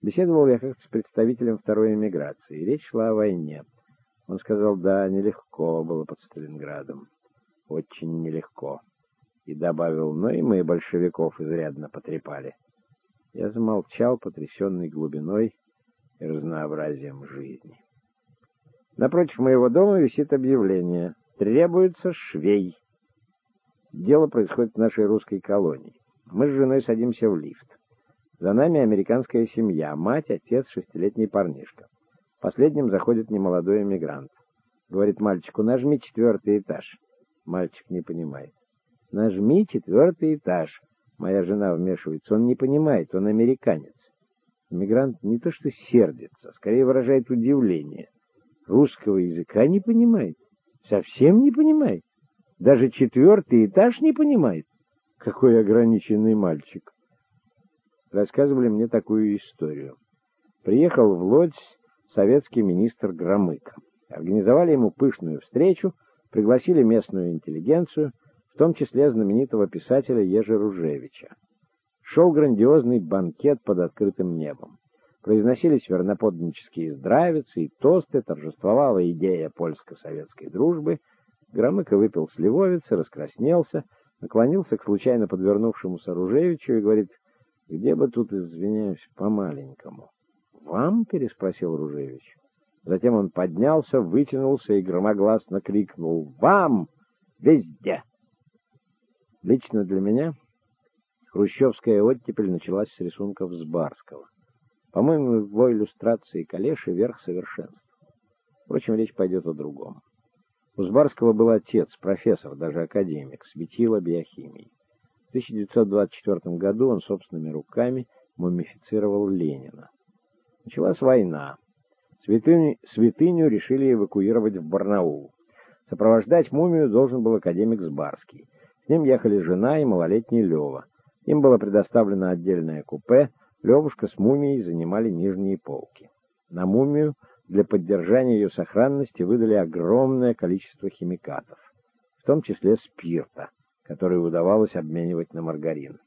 Беседовал я как-то с представителем второй эмиграции. Речь шла о войне. Он сказал, да, нелегко было под Сталинградом. Очень нелегко. И добавил, ну и мы большевиков изрядно потрепали. Я замолчал, потрясенный глубиной и разнообразием жизни. Напротив моего дома висит объявление «Требуется швей». Дело происходит в нашей русской колонии. Мы с женой садимся в лифт. За нами американская семья, мать, отец, шестилетний парнишка. Последним заходит немолодой эмигрант. Говорит мальчику, нажми четвертый этаж. Мальчик не понимает. Нажми четвертый этаж. Моя жена вмешивается. Он не понимает, он американец. Эмигрант не то что сердится, скорее выражает удивление. Русского языка не понимает. Совсем не понимает. Даже четвертый этаж не понимает. Какой ограниченный мальчик. Рассказывали мне такую историю. Приехал в Лодзь советский министр Громыко. Организовали ему пышную встречу, пригласили местную интеллигенцию, в том числе знаменитого писателя Ежи Ружевича. Шел грандиозный банкет под открытым небом. Произносились верноподданнические здравицы и тосты, торжествовала идея польско-советской дружбы. Громыко выпил сливовицы, раскраснелся, наклонился к случайно подвернувшемуся Ружевичу и говорит, «Где бы тут, извиняюсь, по-маленькому?» «Вам?» — переспросил Ружевич. Затем он поднялся, вытянулся и громогласно крикнул «Вам! Везде!» Лично для меня хрущевская оттепель началась с рисунков Сбарского. По-моему, его иллюстрации Калеши — верх совершенства. Впрочем, речь пойдет о другом. У Сбарского был отец, профессор, даже академик, светило биохимии. В 1924 году он собственными руками мумифицировал Ленина. Началась война. Святыню, святыню решили эвакуировать в Барнаул. Сопровождать мумию должен был академик Сбарский. С ним ехали жена и малолетний Лева. Им было предоставлено отдельное купе, Левушка с мумией занимали нижние полки. На мумию для поддержания ее сохранности выдали огромное количество химикатов, в том числе спирта, который удавалось обменивать на маргарин.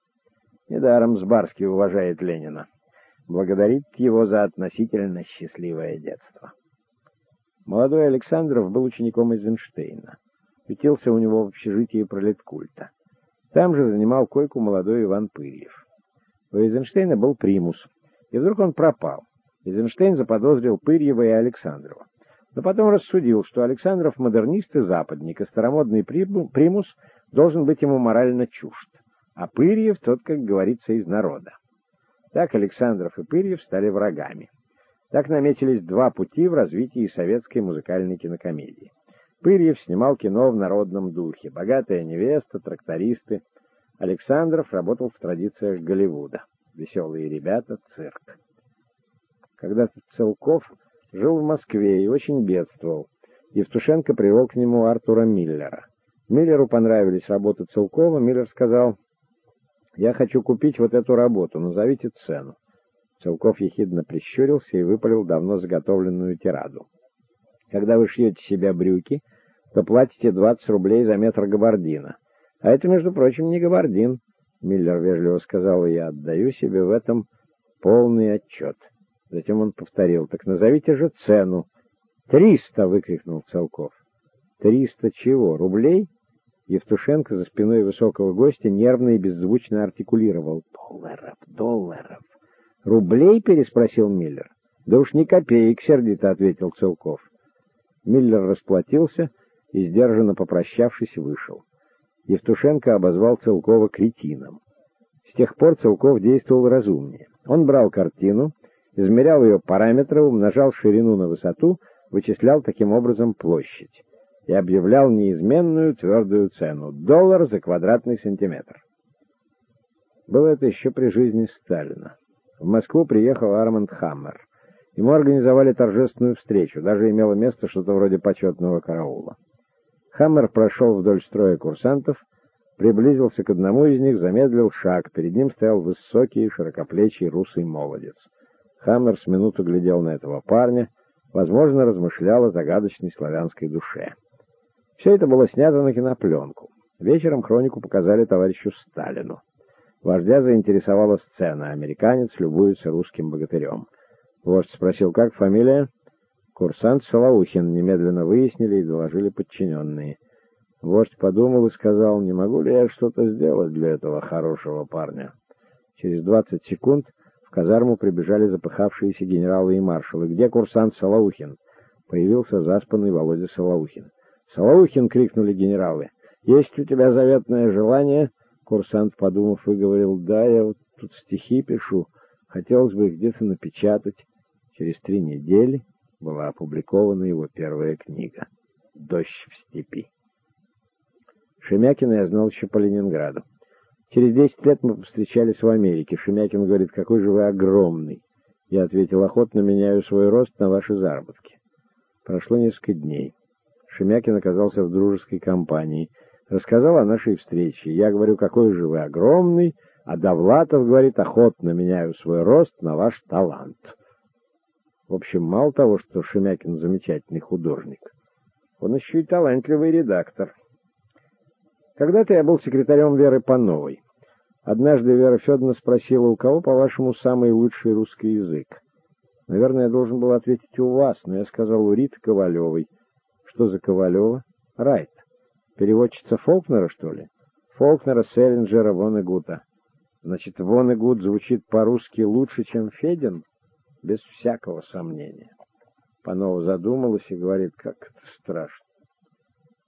Недаром Сбарский уважает Ленина благодарит его за относительно счастливое детство. Молодой Александров был учеником Эйзенштейна. Учился у него в общежитии пролеткульта. Там же занимал койку молодой Иван Пырьев. У Эйзенштейна был примус, и вдруг он пропал. Эйзенштейн заподозрил Пырьева и Александрова. Но потом рассудил, что Александров модернист и западник, и старомодный примус должен быть ему морально чужд, а Пырьев тот, как говорится, из народа. Так Александров и Пырьев стали врагами. Так наметились два пути в развитии советской музыкальной кинокомедии. Пырьев снимал кино в народном духе. «Богатая невеста», «Трактористы». Александров работал в традициях Голливуда. «Веселые ребята», «Цирк». Когда-то Целков жил в Москве и очень бедствовал. Евтушенко привел к нему Артура Миллера. Миллеру понравились работы Целкова. Миллер сказал, я хочу купить вот эту работу, назовите цену. Целков ехидно прищурился и выпалил давно заготовленную тираду. Когда вы шьете себе брюки, то платите 20 рублей за метр габардина. А это, между прочим, не габардин, — Миллер вежливо сказал, я отдаю себе в этом полный отчет. Затем он повторил, так назовите же цену. «Триста!» — выкрикнул Целков. «Триста чего? Рублей?» Евтушенко за спиной высокого гостя нервно и беззвучно артикулировал. «Долларов, долларов!» «Рублей?» — переспросил Миллер. «Да уж не копеек», — сердито ответил Целков. Миллер расплатился и, сдержанно попрощавшись, вышел. Евтушенко обозвал Целкова кретином. С тех пор Целков действовал разумнее. Он брал картину, измерял ее параметры, умножал ширину на высоту, вычислял таким образом площадь и объявлял неизменную твердую цену — доллар за квадратный сантиметр. Было это еще при жизни Сталина. В Москву приехал Арманд Хаммер. Ему организовали торжественную встречу, даже имело место что-то вроде почетного караула. Хаммер прошел вдоль строя курсантов, приблизился к одному из них, замедлил шаг. Перед ним стоял высокий, широкоплечий русый молодец. Хаммер с минуту глядел на этого парня, возможно, размышлял о загадочной славянской душе. Все это было снято на кинопленку. Вечером хронику показали товарищу Сталину. Вождя заинтересовала сцена. Американец любуется русским богатырем. Вождь спросил, как фамилия? Курсант Солоухин. Немедленно выяснили и доложили подчиненные. Вождь подумал и сказал, не могу ли я что-то сделать для этого хорошего парня. Через двадцать секунд в казарму прибежали запыхавшиеся генералы и маршалы. «Где курсант Солоухин?» Появился заспанный Володя Солоухин. «Солоухин!» — крикнули генералы. «Есть у тебя заветное желание?» Курсант, подумав, выговорил, «Да, я вот тут стихи пишу. Хотелось бы их где-то напечатать». Через три недели была опубликована его первая книга «Дождь в степи». Шемякина я знал еще по Ленинграду. Через десять лет мы встречались в Америке. Шемякин говорит, какой же вы огромный. Я ответил, охотно меняю свой рост на ваши заработки. Прошло несколько дней. Шемякин оказался в дружеской компании — рассказал о нашей встрече. Я говорю, какой же вы огромный, а Довлатов говорит, охотно меняю свой рост на ваш талант. В общем, мало того, что Шемякин замечательный художник, он еще и талантливый редактор. Когда-то я был секретарем Веры Пановой. Однажды Вера Федоровна спросила, у кого, по-вашему, самый лучший русский язык? Наверное, я должен был ответить у вас, но я сказал у Риты Ковалевой. Что за Ковалева? Райт. Переводчица Фолкнера, что ли? Фолкнера, Селлинджера, Вонегута. Значит, Вонегут звучит по-русски лучше, чем Федин? Без всякого сомнения. Панова задумалась и говорит, как это страшно.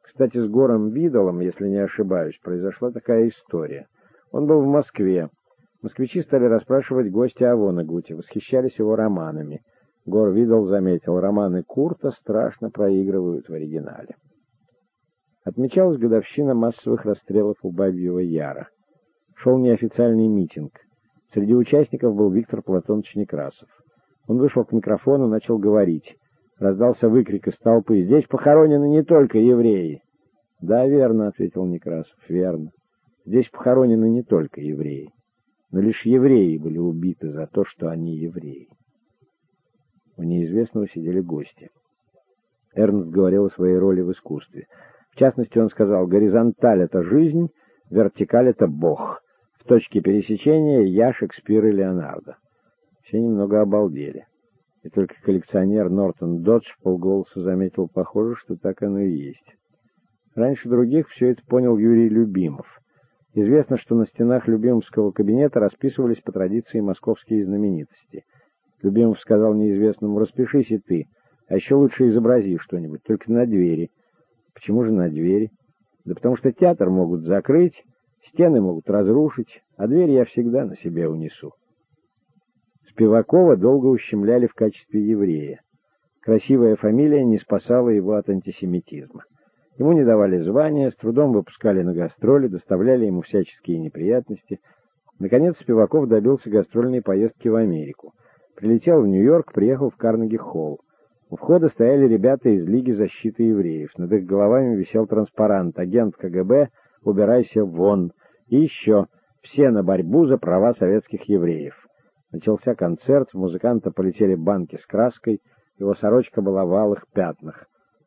Кстати, с Гором Видолом, если не ошибаюсь, произошла такая история. Он был в Москве. Москвичи стали расспрашивать гостя о Вонегуте, восхищались его романами. Гор Видол заметил, романы Курта страшно проигрывают в оригинале. Отмечалась годовщина массовых расстрелов у Бабьего Яра. Шел неофициальный митинг. Среди участников был Виктор Платонович Некрасов. Он вышел к микрофону, начал говорить. Раздался выкрик из толпы. «Здесь похоронены не только евреи!» «Да, верно», — ответил Некрасов, — «верно. Здесь похоронены не только евреи. Но лишь евреи были убиты за то, что они евреи». У неизвестного сидели гости. Эрнст говорил о своей роли в искусстве — в частности, он сказал, горизонталь — это жизнь, вертикаль — это Бог. В точке пересечения я, Шекспир и Леонардо. Все немного обалдели. И только коллекционер Нортон Додж полголоса заметил, похоже, что так оно и есть. Раньше других все это понял Юрий Любимов. Известно, что на стенах Любимовского кабинета расписывались по традиции московские знаменитости. Любимов сказал неизвестному, распишись и ты, а еще лучше изобрази что-нибудь, только на двери — Почему же на двери? Да потому что театр могут закрыть, стены могут разрушить, а дверь я всегда на себе унесу. Спивакова долго ущемляли в качестве еврея. Красивая фамилия не спасала его от антисемитизма. Ему не давали звания, с трудом выпускали на гастроли, доставляли ему всяческие неприятности. Наконец Спиваков добился гастрольной поездки в Америку. Прилетел в Нью-Йорк, приехал в Карнеги-Холл. У входа стояли ребята из Лиги защиты евреев. Над их головами висел транспарант «Агент КГБ, убирайся вон!» И еще «Все на борьбу за права советских евреев». Начался концерт, в музыканта полетели банки с краской, его сорочка была в алых пятнах.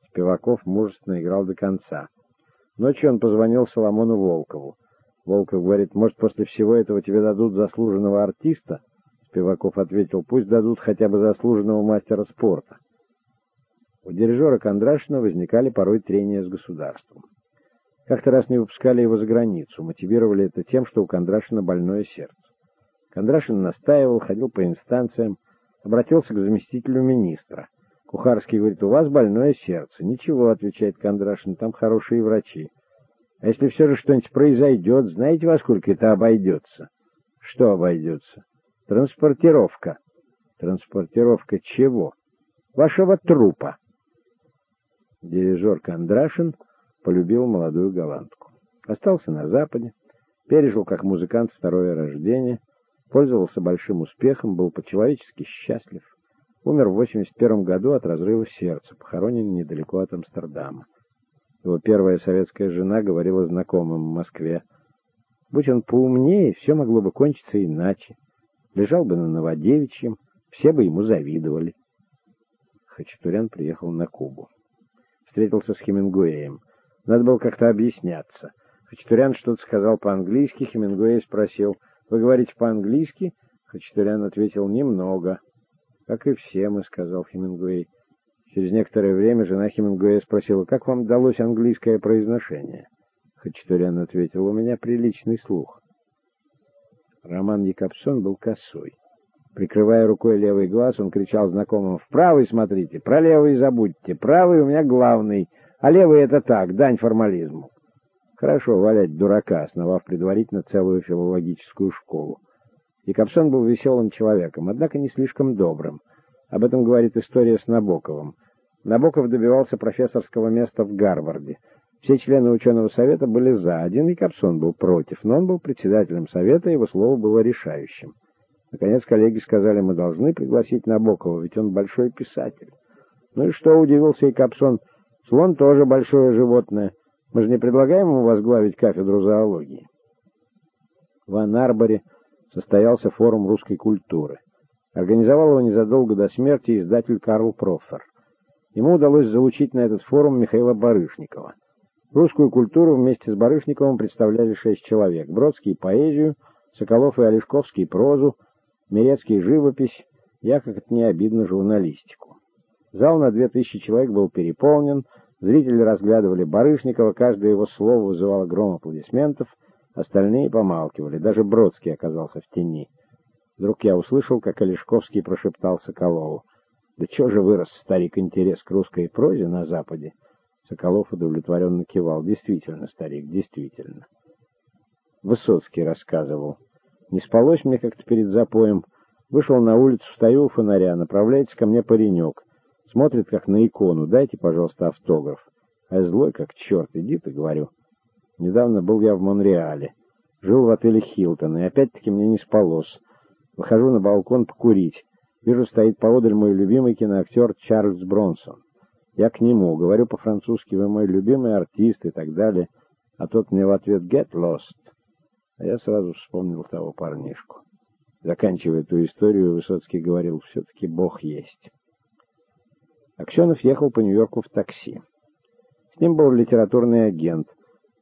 Спиваков мужественно играл до конца. Ночью он позвонил Соломону Волкову. Волков говорит, может, после всего этого тебе дадут заслуженного артиста? Спиваков ответил, пусть дадут хотя бы заслуженного мастера спорта. У дирижера Кондрашина возникали порой трения с государством. Как-то раз не выпускали его за границу, мотивировали это тем, что у Кондрашина больное сердце. Кондрашин настаивал, ходил по инстанциям, обратился к заместителю министра. Кухарский говорит, у вас больное сердце. Ничего, отвечает Кондрашин, там хорошие врачи. А если все же что-нибудь произойдет, знаете, во сколько это обойдется? Что обойдется? Транспортировка. Транспортировка чего? Вашего трупа. Дирижер Кондрашин полюбил молодую голландку. Остался на Западе, пережил как музыкант второе рождение, пользовался большим успехом, был по-человечески счастлив. Умер в 81 году от разрыва сердца, похоронен недалеко от Амстердама. Его первая советская жена говорила знакомым в Москве, «Будь он поумнее, все могло бы кончиться иначе. Лежал бы на Новодевичьем, все бы ему завидовали». Хачатурян приехал на Кубу встретился с Хемингуэем. Надо было как-то объясняться. Хачатурян что-то сказал по-английски, Хемингуэй спросил, Вы говорите по-английски?» Хачатурян ответил «немного». «Как и все мы», — сказал Хемингуэй. Через некоторое время жена Хемингуэя спросила, «Как вам далось английское произношение?» Хачатурян ответил, «У меня приличный слух». Роман Якобсон был косой. Прикрывая рукой левый глаз, он кричал знакомым, «В правый смотрите, про левый забудьте, правый у меня главный, а левый это так, дань формализму». Хорошо валять дурака, основав предварительно целую филологическую школу. Якобсон был веселым человеком, однако не слишком добрым. Об этом говорит история с Набоковым. Набоков добивался профессорского места в Гарварде. Все члены ученого совета были за, один Якобсон был против, но он был председателем совета, и его слово было решающим. Наконец коллеги сказали, мы должны пригласить Набокова, ведь он большой писатель. Ну и что, удивился Якобсон, слон тоже большое животное. Мы же не предлагаем ему возглавить кафедру зоологии. В Анн-Арборе состоялся форум русской культуры. Организовал его незадолго до смерти издатель Карл Проффер. Ему удалось залучить на этот форум Михаила Барышникова. Русскую культуру вместе с Барышниковым представляли шесть человек. Бродский — поэзию, Соколов и Олешковский — прозу, Мирецкий — живопись, я, как это не обидно, журналистику. Зал на две тысячи человек был переполнен, зрители разглядывали Барышникова, каждое его слово вызывало гром аплодисментов — Остальные помалкивали, даже Бродский оказался в тени. Вдруг я услышал, как Олешковский прошептал Соколову. «Да чего же вырос, старик, интерес к русской прозе на Западе?» Соколов удовлетворенно кивал. «Действительно, старик, действительно». Высоцкий рассказывал. «Не спалось мне как-то перед запоем. Вышел на улицу, стою у фонаря, направляется ко мне паренек. Смотрит, как на икону. Дайте, пожалуйста, автограф. А злой, как черт. Иди ты, говорю. Недавно был я в Монреале. Жил в отеле «Хилтон», и опять-таки мне не спалось. Выхожу на балкон покурить. Вижу, стоит поодаль мой любимый киноактер Чарльз Бронсон. Я к нему, говорю по-французски, вы мой любимый артист и так далее. А тот мне в ответ «Get lost». А я сразу вспомнил того парнишку. Заканчивая эту историю, Высоцкий говорил, все-таки Бог есть. Аксенов ехал по Нью-Йорку в такси. С ним был литературный агент.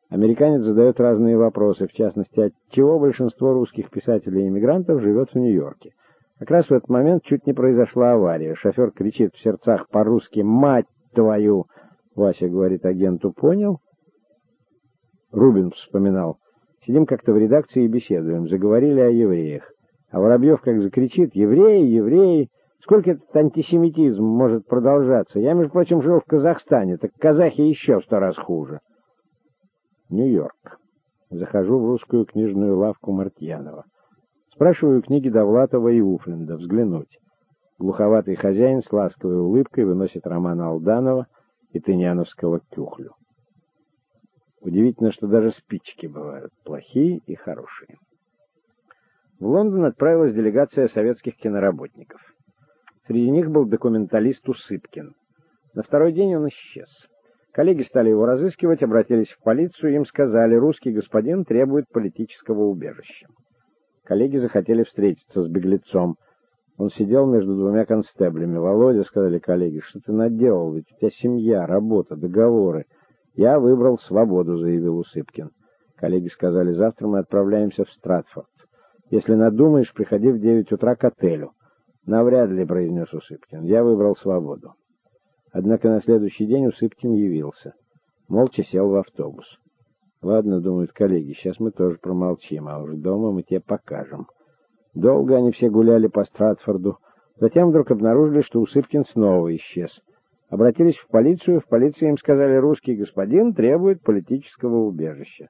Американец задает разные вопросы, в частности, от чего большинство русских писателей и иммигрантов живет в Нью-Йорке. Как раз в этот момент чуть не произошла авария. Шофер кричит в сердцах по-русски «Мать твою!» Вася говорит агенту «Понял?» Рубин вспоминал. Сидим как-то в редакции и беседуем. Заговорили о евреях. А Воробьев как закричит «Евреи, евреи!» Сколько этот антисемитизм может продолжаться? Я, между прочим, жил в Казахстане, так казахи еще в сто раз хуже. Нью-Йорк. Захожу в русскую книжную лавку Мартьянова. Спрашиваю книги Довлатова и Уфленда взглянуть. Глуховатый хозяин с ласковой улыбкой выносит романа Алданова и Тыняновского «Кюхлю». Удивительно, что даже спички бывают плохие и хорошие. В Лондон отправилась делегация советских киноработников. Среди них был документалист Усыпкин. На второй день он исчез. Коллеги стали его разыскивать, обратились в полицию, им сказали, русский господин требует политического убежища. Коллеги захотели встретиться с беглецом. Он сидел между двумя констеблями. «Володя», — сказали коллеги, — «что ты наделал? Ведь у тебя семья, работа, договоры». «Я выбрал свободу», — заявил Усыпкин. Коллеги сказали, «Завтра мы отправляемся в Стратфорд. Если надумаешь, приходи в девять утра к отелю». «Навряд ли», — произнес Усыпкин. «Я выбрал свободу». Однако на следующий день Усыпкин явился. Молча сел в автобус. Ладно, думают коллеги, сейчас мы тоже промолчим, а уже дома мы тебе покажем. Долго они все гуляли по Стратфорду. Затем вдруг обнаружили, что Усыпкин снова исчез. Обратились в полицию, в полиции им сказали, русский господин требует политического убежища.